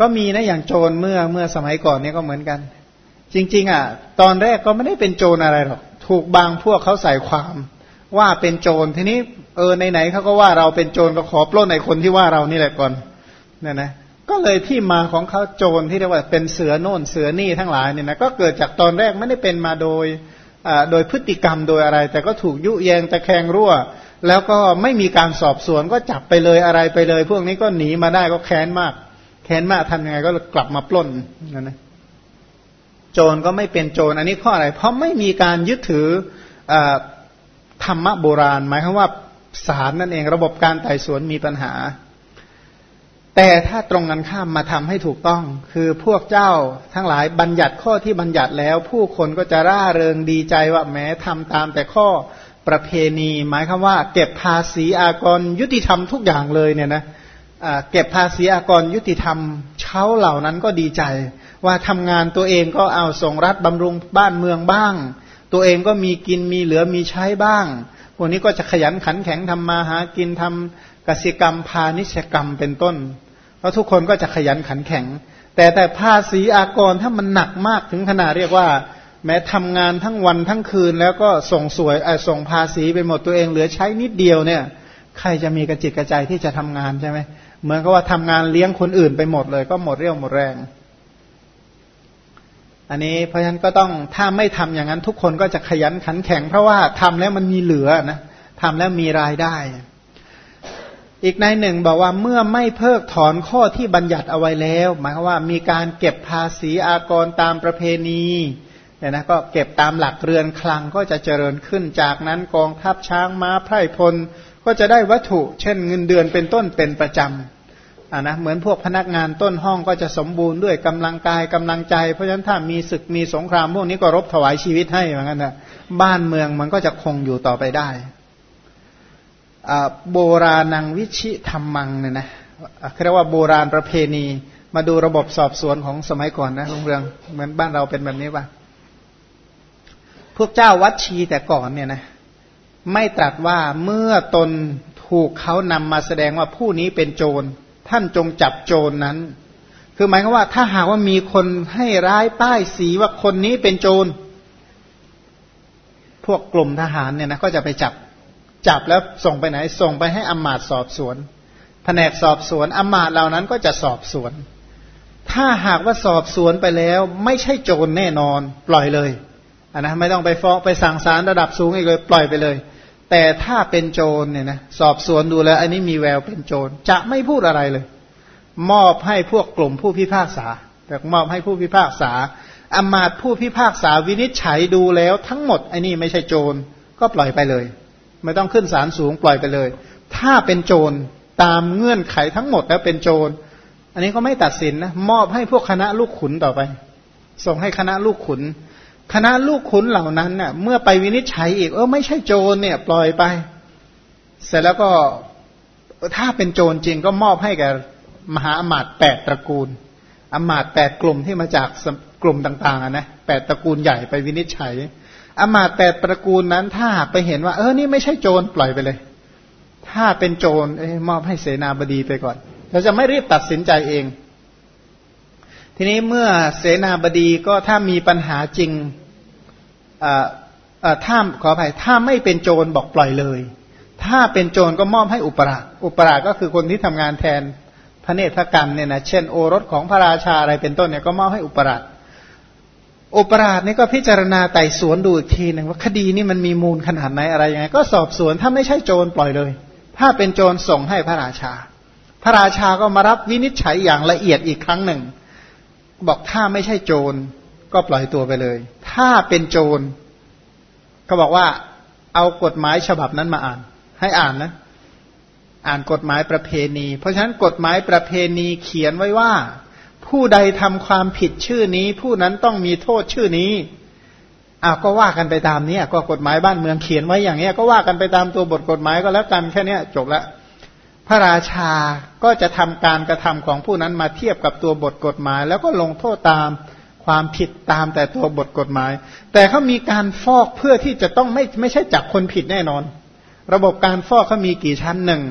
ก็มีนะอย่างโจรเมื่อเมื่อสมัยก่อนเนี่ยก็เหมือนกัน จริง ๆ อะ ตอนแรกก็ไม่ได้เป็นโจรอะไรหรอก ถูกบางพวกเขาใส่ความ ว่าเป็นโจรทีนี้เออไหนๆเขาก็ว่าเราเป็นโจรก็ขอปล้นในคนที่ว่าเรานี่แหละก่อนเนี่ยนะก็เลยที่มาของเขาโจรที่เรียกว่าเป็นเสือโน่นเสือนี่ทั้งหลายเนี่ยนะก็เกิดจากตอนแรกไม่ได้เป็นมาโดยโดยพฤติกรรมโดยอะไร แต่ก็ถูกยุแยงตะแคงรั่ว แล้วก็ไม่มีการสอบสวนก็จับไปเลยอะไรไปเลย พวกนี้ก็หนีมาได้ก็แค้นมาก แค้นมากทำยังไงก็กลับมาปล้นนั่นนะโจรก็ไม่เป็นโจรอันนี้เพราะอะไร เพราะไม่มีการยึดถือธรรมะโบราณ หมายความว่าศาลนั่นเองระบบการไต่สวนมีปัญหา แต่ถ้าตรงกันข้ามมาทำให้ถูกต้อง คือพวกเจ้าทั้งหลายบัญญัติข้อที่บัญญัติแล้ว ผู้คนก็จะร่าเริงดีใจว่าแม้ทำตามแต่ข้อประเพณี หมายคือว่า เก็บภาษีอากรยุติธรรมทุกอย่างเลยเนี่ยนะเเก็บภาษีอากรยุติธรรมเช้าเหล่านั้นก็ดีใจ ว่าทำงานตัวเองก็เอาส่งรัฐบำรุงบ้านเมืองบ้าง ตัวเองก็มีกินมีเหลือมีใช้บ้างพวกนี้ก็จะขยันขันแข็งทำมาหากินทำกสิกรรมพาณิชกรรมเป็นต้นเพราะทุกคนก็จะขยันขันแข็ง แต่แต่ภาษีอากรถ้ามันหนักมากถึงขนาดเรียกว่า แม้ทำงานทั้งวันทั้งคืนแล้วก็ส่งสวยส่งภาษีไปหมดตัวเองเหลือใช้นิดเดียวเนี่ย ใครจะมีกระจิตกระใจที่จะทำงานใช่ไหม เหมือนกับว่าทำงานเลี้ยงคนอื่นไปหมดเลย ก็หมดเรี่ยวหมดแรง อันนี้เพราะฉะนั้นก็ต้องถ้าไม่ทำอย่างนั้นทุกคนก็จะขยันขันแข็ง เพราะว่าทำแล้วมันมีเหลือนะทำแล้วมีรายได้ อีกในหนึ่งบอกว่าเมื่อไม่เพิกถอนข้อที่บัญญัติเอาไว้แล้ว หมายความว่ามีการเก็บภาษีอากรตามประเพณีเนี่ยนะก็เก็บตามหลักเรือนคลังก็จะเจริญขึ้นจากนั้นกองทัพช้างม้าไพร่พลก็จะได้วัตถุ เช่นเงินเดือนเป็นต้นเป็นประจำ อ่านะเหมือนพวกพนักงานต้นห้องก็จะสมบูรณ์ด้วยกำลังกายกำลังใจ เพราะฉะนั้นถ้ามีศึกมีสงครามพวกนี้ก็รบถวายชีวิตให้เหมือนกันนะบ้านเมืองมันก็จะคงอยู่ต่อไปได้โบราณังวิชิธรรมังเนี่ยนะเรียกว่าโบราณประเพณี มาดูระบบสอบสวนของสมัยก่อนนะลุงเรืองเหมือนบ้านเราเป็นแบบนี้ป่ะพวกเจ้าวัดชีแต่ก่อนเนี่ยนะไม่ตรัสว่าเมื่อตนถูกเขานำมาแสดงว่าผู้นี้เป็นโจร ท่านจงจับโจรนนั้น คือหมายความว่า ถ้าหากว่ามีคนให้ร้ายป้ายสีว่าคนนี้เป็นโจร พวกกลุ่มทหารเนี่ยนะก็จะไปจับ จับแล้วส่งไปไหน ส่งไปให้อมาตสอบสวน แผนกสอบสวนอมาตเหล่านั้นก็จะสอบสวน ถ้าหากว่าสอบสวนไปแล้ว ไม่ใช่โจรแน่นอน ปล่อยเลยอันนะไม่ต้องไปฟ้องไปสั่งสารระดับสูงอีกเลย ปล่อยไปเลย แต่ถ้าเป็นโจรเนี่ยนะสอบสวนดูแล้ว อันนี้มีแววเป็นโจรจะไม่พูดอะไรเลย มอบให้พวกกลุ่มผู้พิพากษา แต่มอบให้ผู้พิพากษาอมาตผู้พิพากษาวินิจฉัยดูแล้วทั้งหมดไอ้นี่ไม่ใช่โจรก็ปล่อยไปเลย ไม่ต้องขึ้นศาลสูงปล่อยไปเลย ถ้าเป็นโจรตามเงื่อนไขทั้งหมดแล้วเป็นโจร อันนี้ก็ไม่ตัดสินนะมอบให้พวกคณะลูกขุนต่อไป ส่งให้คณะลูกขุน คณะลูกขุนเหล่านั้นเนี่ยเมื่อไปวินิจฉัยอีกเออไม่ใช่โจรเนี่ย ปล่อยไป เสร็จแล้วก็ถ้าเป็นโจรจริงก็มอบให้แก่มหาอมาตย์แปดตระกูลอมาตย์แปดกลุ่มที่มาจากกลุ่มต่างๆนะแปดตระกูลใหญ่ไปวินิจฉัยอมาตย์แปดตระกูลนั้น ถ้าไปเห็นว่า เออนี่ไม่ใช่โจรปล่อยไปเลย ถ้าเป็นโจรมอบให้เสนาบดีไปก่อนเราจะไม่รีบตัดสินใจเอง ทีนี้เมื่อเสนาบดีก็ถ้ามีปัญหาจริงถ้าขออภัยถ้าไม่เป็นโจรบอกปล่อยเลย ถ้าเป็นโจรก็มอบให้อุปราชอุปราชก็คือคนที่ทำงานแทนพระเนตรกรรมเนี่ยนะเช่นโอรสของพระราชาอะไรเป็นต้นเนี่ยก็มอบให้อุปราชอุปราชนี่ก็พิจารณาไต่สวนดูอีกทีหนึ่งว่าคดีนี้มันมีมูลขนาดไหนอะไรยังไง ก็สอบสวนถ้าไม่ใช่โจรปล่อยเลย ถ้าเป็นโจรส่งให้พระราชา พระราชาก็มารับวินิจฉัยอย่างละเอียดอีกครั้งหนึ่ง บอกถ้าไม่ใช่โจรก็ปล่อยตัวไปเลย ถ้าเป็นโจรก็บอกว่าเอากฎหมายฉบับนั้นมาอ่าน ให้อ่านนะ อ่านกฎหมายประเพณี เพราะฉะนั้นกฎหมายประเพณีเขียนไว้ว่า ผู้ใดทำความผิดชื่อนี้ ผู้นั้นต้องมีโทษชื่อนี้อ้าวก็ว่ากันไปตามนี้ก็กฎหมายบ้านเมืองเขียนไว้อย่างนี้ก็ว่ากันไปตามตัวบทกฎหมายก็แล้วกันแค่นี้จบแล้ว พระราชาก็จะทำการกระทำของผู้นั้นมาเทียบกับตัวบทกฎหมาย แล้วก็ลงโทษตามความผิดตามแต่ตัวบทกฎหมาย แต่เขามีการฟอกเพื่อที่จะต้องไม่ไม่ใช่จับคนผิดแน่นอน ระบบการฟอกเขามีกี่ชั้นหนึ่ง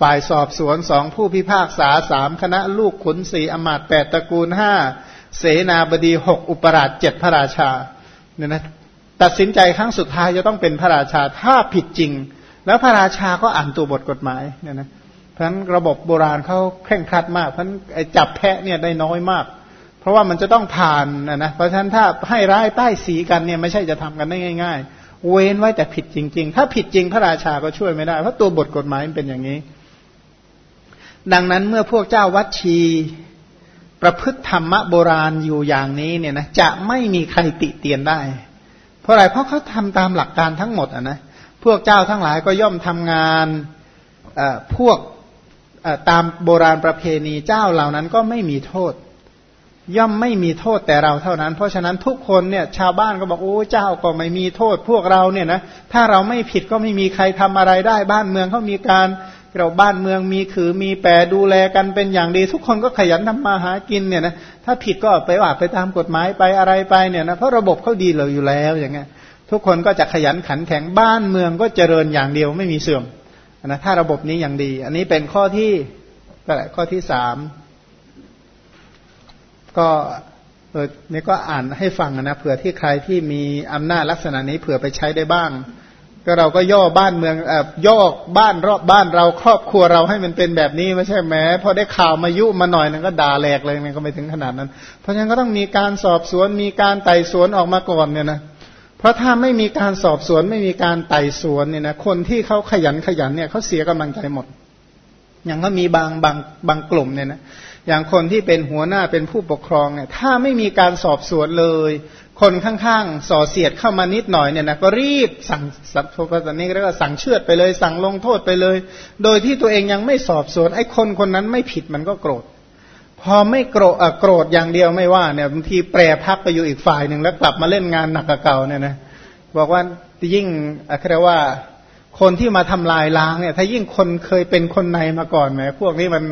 ฝ่ายสอบสวนสองผู้พิพากษาสามคณะลูกขุนสี่อมาตแปดตระกูลห้าเสนาบดีหกอุปราชเจ็ดพระราชาเนี่ยนะตัดสินใจครั้งสุดท้ายจะต้องเป็นพระราชาถ้าผิดจริง แล้วพระราชาก็อ่านตัวบทกฎหมายเนี่ยนะเพราะฉะนั้นระบบโบราณเขาเคร่งครัดมากเพราะฉะนั้นจับแพะเนี่ยได้น้อยมาก เพราะว่ามันจะต้องผ่านนะนะเพราะฉะนั้นถ้าให้ร้ายป้ายสีกันเนี่ยไม่ใช่จะทำกันได้ง่าย ๆ เว้นไว้แต่ผิดจริง ๆ ถ้าผิดจริงพระราชาก็ช่วยไม่ได้เพราะตัวบทกฎหมายมันเป็นอย่างนี้ ดังนั้นเมื่อพวกเจ้าวัดชีประพฤติธรรมะโบราณอยู่อย่างนี้เนี่ยนะจะไม่มีใครติเตียนได้ เพราะอะไรเพราะเขาทำตามหลักการทั้งหมดอะนะ พวกเจ้าทั้งหลายก็ย่อมทำงานพวกตามโบราณประเพณีเจ้าเหล่านั้นก็ไม่มีโทษ ย่อมไม่มีโทษแต่เราเท่านั้น เพราะฉะนั้นทุกคนเนี่ยชาวบ้านก็บอกโอ้เจ้าก็ไม่มีโทษ พวกเราเนี่ยนะถ้าเราไม่ผิดก็ไม่มีใครทำอะไรได้บ้านเมืองเขามีการเราบ้านเมืองมีคือมีแปรดูแลกันเป็นอย่างดี ทุกคนก็ขยันทำมาหากินเนี่ยนะถ้าผิดก็ไปว่าไปตามกฎหมายไปอะไรไปเนี่ยนะเพราะระบบเขาดีเลยอยู่แล้วอย่างเงี้ย ทุกคนก็จะขยันขันแข็งบ้านเมืองก็เจริญอย่างเดียวไม่มีเสื่อมนะถ้าระบบนี้อย่างดี อันนี้เป็นข้อที่ก็แหละข้อที่สามก็เออนี่ก็อ่านให้ฟังนะเผื่อที่ใครที่มีอำนาจลักษณะนี้เผื่อไปใช้ได้บ้าง ก็เราก็ย่อบ้านเมืองเอ่อย่อบ้านรอบบ้านเราครอบครัวเราให้มันเป็นแบบนี้ไม่ใช่แม้พอได้ข่าวมายุมาหน่อยนึงก็ด่าแหลกเลยมันก็ไม่ถึงขนาดนั้น เพราะฉะนั้นก็ต้องมีการสอบสวนมีการไต่สวนออกมาก่อนเนี่ยนะเพราะถ้าไม่มีการสอบสวนไม่มีการไต่สวนเนี่ยนะคนที่เขาขยันขยันเนี่ยเขาเสียกำลังใจหมด อย่างก็มีบางบางบางกลุ่มเนี่ยนะอย่างคนที่เป็นหัวหน้าเป็นผู้ปกครองเนี่ยถ้าไม่มีการสอบสวนเลย คนข้างๆส่อเสียดเข้ามานิดหน่อยเนี่ยนะก็รีบสั่งสัตว์ภาษานี้เรียกว่าสั่งเชือดไปเลย สั่งลงโทษไปเลย โดยที่ตัวเองยังไม่สอบสวนไอ้คนคนนั้นไม่ผิดมันก็โกรธ พอไม่โกรธโกรธอย่างเดียวไม่ว่าเนี่ยบางทีแปรพักไปอยู่อีกฝ่ายหนึ่งแล้วกลับมาเล่นงานหนักกว่าเก่าเนี่ยนะบอกว่ายิ่งอะไรว่า คนที่มาทำลายล้างเนี่ย ถ้ายิ่งคนเคยเป็นคนในมาก่อนไหมพวกนี้มัน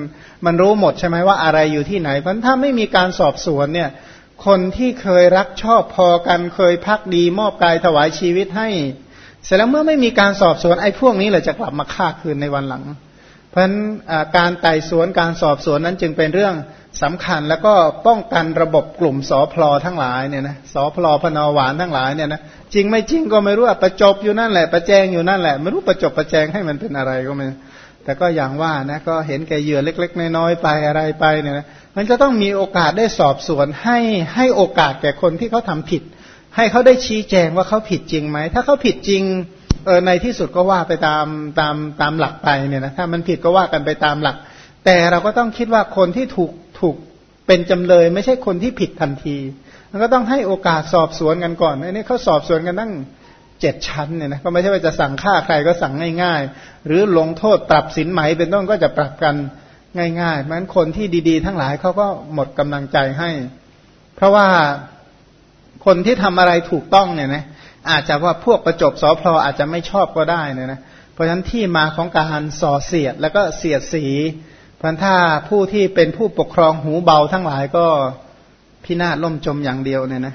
มันรู้หมดใช่ไหมว่าอะไรอยู่ที่ไหนเพราะถ้าไม่มีการสอบสวนเนี่ย คนที่เคยรักชอบพอกันเคยพักดี มอบกายถวายชีวิตให้ เสร็จแล้วเมื่อไม่มีการสอบสวนไอ้พวกนี้แหละจะกลับมาฆ่าคืนในวันหลัง ราะฉะนั้นการไต่สวนการสอบสวนนั้นจึงเป็นเรื่องสำคัญแล้วก็ป้องกันระบบกลุ่มสอพลอทั้งหลายเนี่ยนะสอพลอพนหวานทั้งหลายเนี่ยนะจริงไม่จริงก็ไม่รู้ประจบอยู่นั่นแหละ ประแจงอยู่นั่นแหละไม่รู้ประจบประแจงให้มันเป็นอะไรก็ไม่แต่ก็อย่างว่านะก็เห็นแก่เหยื่อเล็ก ๆ น้อยๆไปอะไรไปเนี่ยนะมันจะต้องมีโอกาสได้สอบสวนให้ให้โอกาสแก่คนที่เขาทำผิด ให้เขาได้ชี้แจงว่าเขาผิดจริงไหมถ้าเขาผิดจริง เออในที่สุดก็ว่าไปตามตามตามหลักไปเนี่ยนะถ้ามันผิดก็ว่ากันไปตามหลัก แต่เราก็ต้องคิดว่าคนที่ถูกถูกเป็นจำเลย ไม่ใช่คนที่ผิดทันทีมันก็ต้องให้โอกาสสอบสวนกันก่อนอันนี้เขาสอบสวนกันตั้งเจ็ดชั้นเนี่ยนะก็ไม่ใช่ว่าจะสั่งฆ่าใครก็สั่งง่าย ๆ หรือลงโทษปรับสินไหมเป็นต้นก็จะปรับกันง่ายๆมันคนที่ดีๆ ทั้งหลายเขาก็หมดกำลังใจให้ เพราะว่าคนที่ทำอะไรถูกต้องเนี่ยนะ อาจจะว่าพวกประจบสอพลออาจจะไม่ชอบก็ได้เนี่ยนะเพราะฉะนั้นที่มาของการส่อเสียดแล้วก็เสียดสีพันถ้าผู้ที่เป็นผู้ปกครองหูเบาทั้งหลายก็พินาศล่มจมอย่างเดียวเนี่ยนะ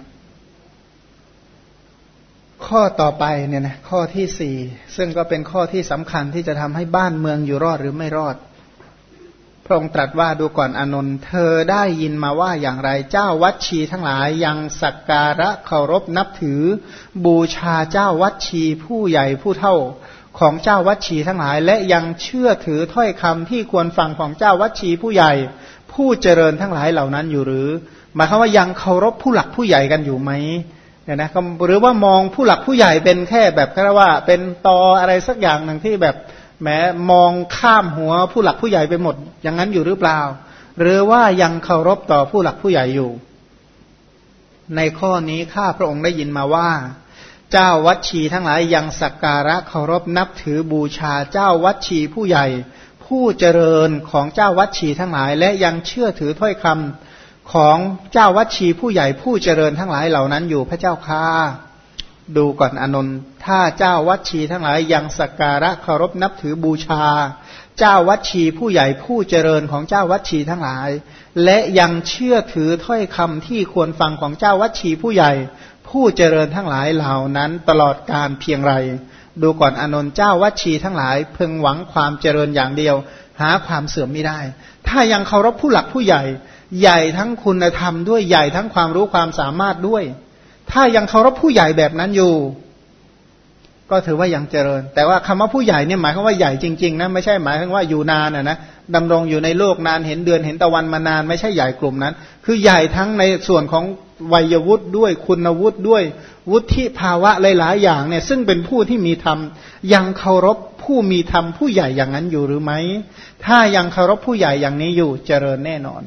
ข้อต่อไปเนี่ยนะข้อที่สี่ซึ่งก็เป็นข้อที่สำคัญที่จะทำให้บ้านเมืองอยู่รอดหรือไม่รอด ระองค์ตรัสว่าดูก่อนอนนท์เธอได้ยินมาว่าอย่างไรเจ้าวัดชีทั้งหลายยังสักการะเคารพนับถือ บูชาเจ้าวัดชีผู้ใหญ่ผู้เท่าของเจ้าวัดชีทั้งหลาย และยังเชื่อถือถ้อยคำที่ควรฟังของเจ้าวัดชีผู้ใหญ่ ผู้เจริญทั้งหลายเหล่านั้นอยู่หรือ หมายความว่ายังเคารพผู้หลักผู้ใหญ่กันอยู่ไหมเนี่ยนะหรือว่ามองผู้หลักผู้ใหญ่เป็นแค่แบบแค่ว่าเป็นตออะไรสักอย่างหนึ่งที่แบบ แม้มองข้ามหัวผู้หลักผู้ใหญ่ไปหมด อย่างนั้นอยู่หรือเปล่า หรือว่ายังเคารพต่อผู้หลักผู้ใหญ่อยู่ ในข้อนี้ข้าพระองค์ได้ยินมาว่า เจ้าวัดชีทั้งหลายยังสักการะเคารพนับถือบูชาเจ้าวัดชีผู้ใหญ่ ผู้เจริญของเจ้าวัดชีทั้งหลาย และยังเชื่อถือถ้อยคำของเจ้าวัดชีผู้ใหญ่ผู้เจริญทั้งหลายเหล่านั้นอยู่พระเจ้าค่า ดูก่อนอนนท์ถ้าเจ้าวัชีทั้งหลายยังสักการะเคารพนับถือบูชา เจ้าวัดชีผู้ใหญ่ผู้เจริญของเจ้าวัดชีทั้งหลาย และยังเชื่อถือถ้อยคำที่ควรฟังของเจ้าวัดชีผู้ใหญ่ ผู้เจริญทั้งหลายเหล่านั้นตลอดการเพียงไร ดูก่อนอนนท์เจ้าวัดชีทั้งหลายพึงหวังความเจริญอย่างเดียว หาความเสื่อมไม่ได้ ถ้ายังเคารพผู้หลักผู้ใหญ่ ใหญ่ทั้งคุณธรรมด้วยใหญ่ทั้งความรู้ความสามารถด้วย ถ้ายังเคารพผู้ใหญ่แบบนั้นอยู่ ก็ถือว่ายังเจริญ แต่ว่าคำว่าผู้ใหญ่เนี่ยหมายความว่าใหญ่จริงๆนะไม่ใช่หมายถึงว่าอยู่นานอะนะดำรงอยู่ในโลกนานเห็นเดือนเห็นตะวันมานาน ไม่ใช่ใหญ่กลุ่มนั้น คือใหญ่ทั้งในส่วนของวัยวุฒิด้วยคุณวุฒิด้วย วุฒิภาวะหลายๆอย่างเนี่ย ซึ่งเป็นผู้ที่มีธรรมยังเคารพผู้มีธรรมผู้ใหญ่อย่างนั้นอยู่หรือไม่ถ้ายังเคารพผู้ใหญ่อย่างนี้อยู่เจริญแน่นอน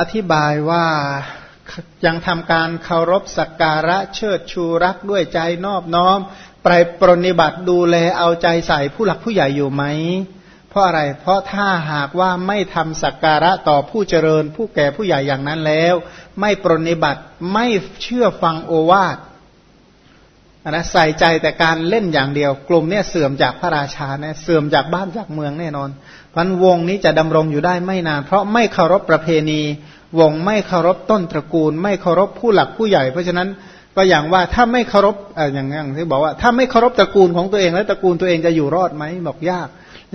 อธิบายว่ายังทำการเคารพสักการะเชิดชูรักด้วยใจนอบน้อมไปปรนิบัติดูแลเอาใจใส่ผู้หลักผู้ใหญ่อยู่ไหม เพราะอะไร เพราะถ้าหากว่าไม่ทำสักการะต่อผู้เจริญ ผู้แก่ผู้ใหญ่อย่างนั้นแล้ว ไม่ปรนิบัติไม่เชื่อฟังโอวาทนะใส่ใจแต่การเล่นอย่างเดียว กลุ่มเนี่ยเสื่อมจากพระราชาเนี่ยเสื่อมจากบ้านจากเมืองแน่นอน พันวงนี้จะดำรงอยู่ได้ไม่นาน เพราะไม่เคารพประเพณี วงไม่เคารพต้นตระกูล ไม่เคารพผู้หลักผู้ใหญ่ เพราะฉะนั้นก็อย่างว่าถ้าไม่เคารพอย่างอย่างที่บอกว่าถ้าไม่เคารพตระกูลของตัวเองแล้วตระกูลตัวเองจะอยู่รอดไหมบอกยาก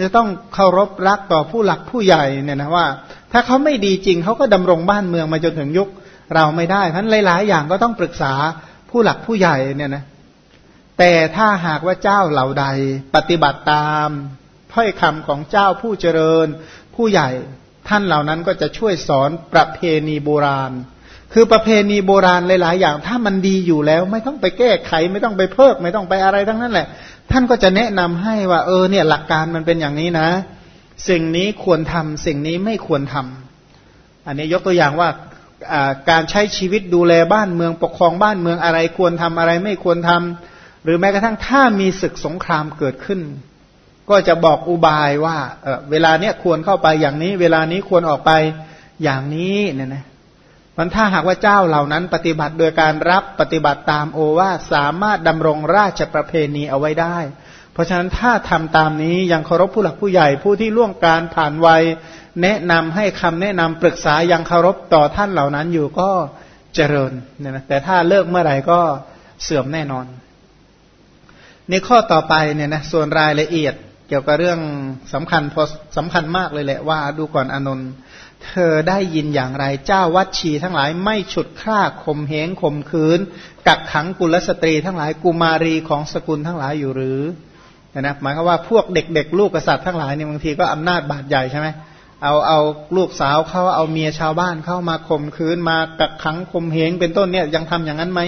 จะต้องเคารพรักต่อผู้หลักผู้ใหญ่เนี่ยนะว่า ถ้าเขาไม่ดีจริงเขาก็ดำรงบ้านเมืองมาจนถึงยุคเราไม่ได้เพราะหลาย ๆ อย่างก็ต้องปรึกษาผู้หลักผู้ใหญ่เนี่ยนะแต่ถ้าหากว่าเจ้าเหล่าใด ปฏิบัติตาม ถ้อยคำของเจ้าผู้เจริญ ผู้ใหญ่ท่านเหล่านั้นก็จะช่วยสอนประเพณีโบราณ คือประเพณีโบราณหลาย ๆ อย่าง ถ้ามันดีอยู่แล้ว ไม่ต้องไปแก้ไข ไม่ต้องไปเพิก ไม่ต้องไปอะไรทั้งนั้นแหละ ท่านก็จะแนะนำให้ว่า เออเนี่ยหลักการมันเป็นอย่างนี้นะ สิ่งนี้ควรทำสิ่งนี้ไม่ควรทำอันนี้ยกตัวอย่างว่าการใช้ชีวิตดูแลบ้านเมืองปกครองบ้านเมืองอะไรควรทำอะไรไม่ควรทำหรือแม้กระทั่งถ้ามีศึกสงครามเกิดขึ้น ก็จะบอกอุบายว่าเออเวลาเนี้ยควรเข้าไปอย่างนี้ เวลานี้ควรออกไปอย่างนี้เนี่ยนะมันถ้าหากว่าเจ้าเหล่านั้น ปฏิบัติโดยการรับปฏิบัติตามโอวาสามารถดำรงราชประเพณีเอาไว้ได้ เพราะฉะนั้นถ้าทำตามนี้ยังเคารพผู้หลักผู้ใหญ่ผู้ที่ล่วงการผ่านวัย แนะนำให้คำแนะนำปรึกษายังเคารพต่อท่านเหล่านั้นอยู่ก็เจริญเนี่ยนะแต่ถ้าเลิกเมื่อไหร่ก็เสื่อมแน่นอนในข้อต่อไปเนี่ยนะส่วนรายละเอียด เกี่ยวกับเรื่องสำคัญพอสำคัญมากเลยแหละว่าดูก่อนอนนท์เธอได้ยินอย่างไรเจ้าวัดชีทั้งหลายไม่ฉุดฆ่าข่มเหงข่มขืน กักขังกุลสตรีทั้งหลายกุมารีของสกุลทั้งหลายอยู่หรือนะหมายความว่าพวกเด็กๆ ลูกกษัตริย์ทั้งหลายเนี่ยบางทีก็อำนาจบาดใหญ่ใช่ไหมเอาเอาลูกสาวเขาเอาเมียชาวบ้านเข้ามาข่มขืนมากักขังข่มเหงเป็นต้นเนี่ยยังทำอย่างนั้นไหม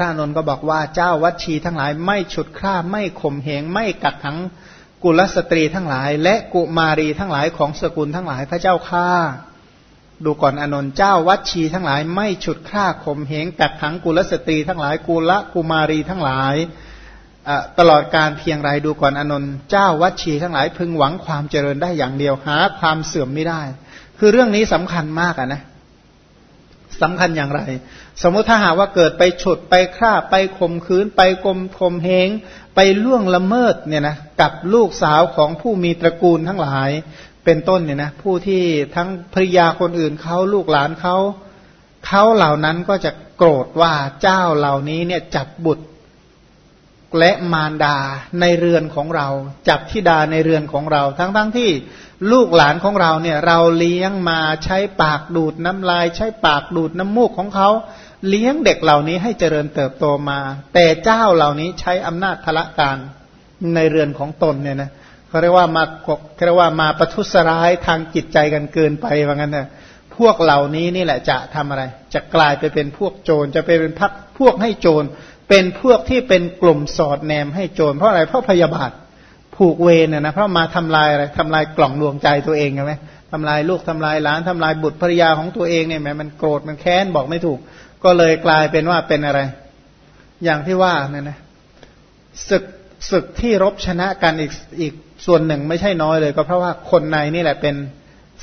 ระนนท์ก็บอกว่าเจ้าวัดชีทั้งหลายไม่ฉุดฆ่าไม่ข่มเหงไม่กักขังกุลสตรีทั้งหลาย และกุมารีทั้งหลายของสกุลทั้งหลายพระเจ้าข้าดูก่อนอนนท์เจ้าวัดชีทั้งหลาย ไม่ฉุดฆ่าข่มเหงกักขังกุลสตรีทั้งหลายกุลกุมารีทั้งหลายตลอดการเพียงไรดูก่อนอนนท์เจ้าวัดชีทั้งหลายพึงหวังความเจริญได้อย่างเดียวหาความเสื่อมไม่ได้ คือเรื่องนี้สำคัญมากะนะ สำคัญอย่างไร สมมติถ้าหากว่าเกิดไปฉุดไปฆ่าไปข่มขืน ไปกลมข่มเหงไปล่วงละเมิดเนี่ยนะกับลูกสาวของผู้มีตระกูลทั้งหลาย เป็นต้นเนี่ยนะผู้ที่ทั้งภริยาคนอื่นเขาลูกหลานเขาเขาเหล่านั้นก็จะโกรธว่าเจ้าเหล่านี้เนี่ยจับบุตร และมารดาในเรือนของเราจับทิดาในเรือนของเรา ทั้งทั้งที่ลูกหลานของเราเนี่ย เราเลี้ยงมาใช้ปากดูดน้ำลาย ใช้ปากดูดน้ำมูกของเขา เลี้ยงเด็กเหล่านี้ให้เจริญเติบโตมา แต่เจ้าเหล่านี้ใช้อำนาจพละการในเรือนของตนเนี่ยนะเขาเรียกว่ามาเขาเรียกว่ามาประทุษร้ายทางจิตใจกันเกินไปว่างั้นนะพวกเหล่านี้นี่แหละจะทำอะไร จะกลายไปเป็นพวกโจรจะไปเป็นพักพวกให้โจร เป็นพวกที่เป็นกลุ่มสอดแนมให้โจรเพราะอะไรเพราะพยาบาทผูกเวรน่ยนะเพราะมาทำลายอะไรทำลายกล่องดวงใจตัวเองใช่ไหมทำลายลูกทำลายหลานทำลายบุตรภรยาของตัวเองเนี่ยแม้มันโกรธมันแค้นบอกไม่ถูก ก็เลยกลายเป็นว่าเป็นอะไร อย่างที่ว่าเนี่ยนะศึกศึกที่รบชนะกันอีกอีกส่วนหนึ่งไม่ใช่น้อยเลย ก็เพราะว่าคนในนี่แหละเป็น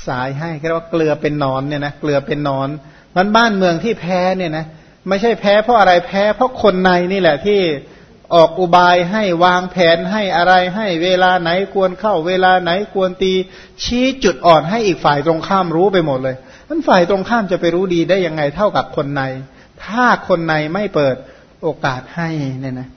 สายให้เรียกว่าเกลือเป็นนอนเนี่ยนะเกลือเป็นนอนมันบ้านเมืองที่แพ้เนี่ยนะ ไม่ใช่แพ้เพราะอะไรแพ้ เพราะคนในนี่แหละที่ออกอุบายให้วางแผนให้อะไรให้เวลาไหนควรเข้า เวลาไหนควรตี ชี้จุดอ่อนให้อีกฝ่ายตรงข้ามรู้ไปหมดเลยนั้นฝ่ายตรงข้ามจะไปรู้ดีได้ยังไงเท่ากับคนใน ถ้าคนในไม่เปิดโอกาสให้เนี่ยนะ